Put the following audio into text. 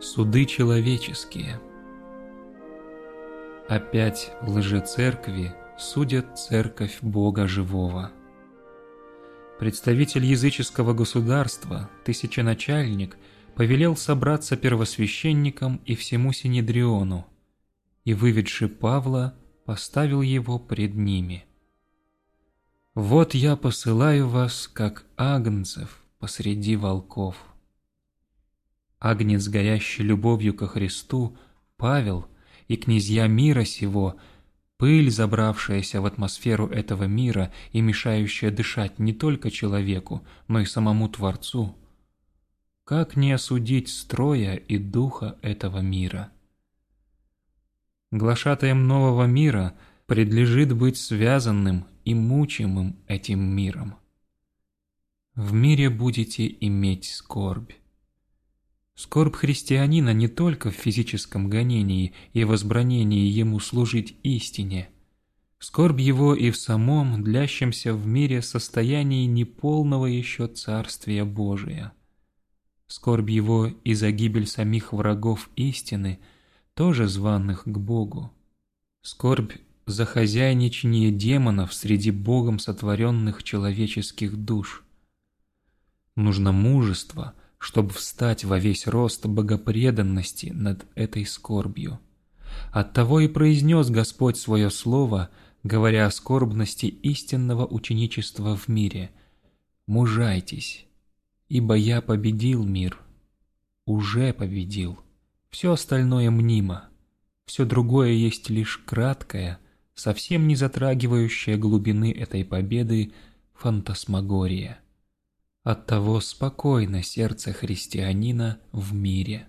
Суды человеческие. Опять лжецеркви судят церковь Бога Живого. Представитель языческого государства, тысяченачальник, повелел собраться первосвященникам и всему Синедриону, и, выведши Павла, поставил его пред ними. «Вот я посылаю вас, как агнцев посреди волков». Агнец, горящий любовью ко Христу, Павел и князья мира сего, пыль, забравшаяся в атмосферу этого мира и мешающая дышать не только человеку, но и самому Творцу. Как не осудить строя и духа этого мира? Глашатаем нового мира предлежит быть связанным и мучимым этим миром. В мире будете иметь скорбь. Скорбь христианина не только в физическом гонении и возбранении ему служить истине. Скорбь его и в самом, длящемся в мире состоянии неполного еще Царствия Божия. Скорбь его и за гибель самих врагов истины, тоже званных к Богу. Скорбь за хозяйничание демонов среди Богом сотворенных человеческих душ. Нужно мужество – чтобы встать во весь рост богопреданности над этой скорбью. Оттого и произнес Господь свое слово, говоря о скорбности истинного ученичества в мире. «Мужайтесь, ибо я победил мир, уже победил. Все остальное мнимо, все другое есть лишь краткое, совсем не затрагивающее глубины этой победы фантасмагория». Оттого спокойно сердце христианина в мире.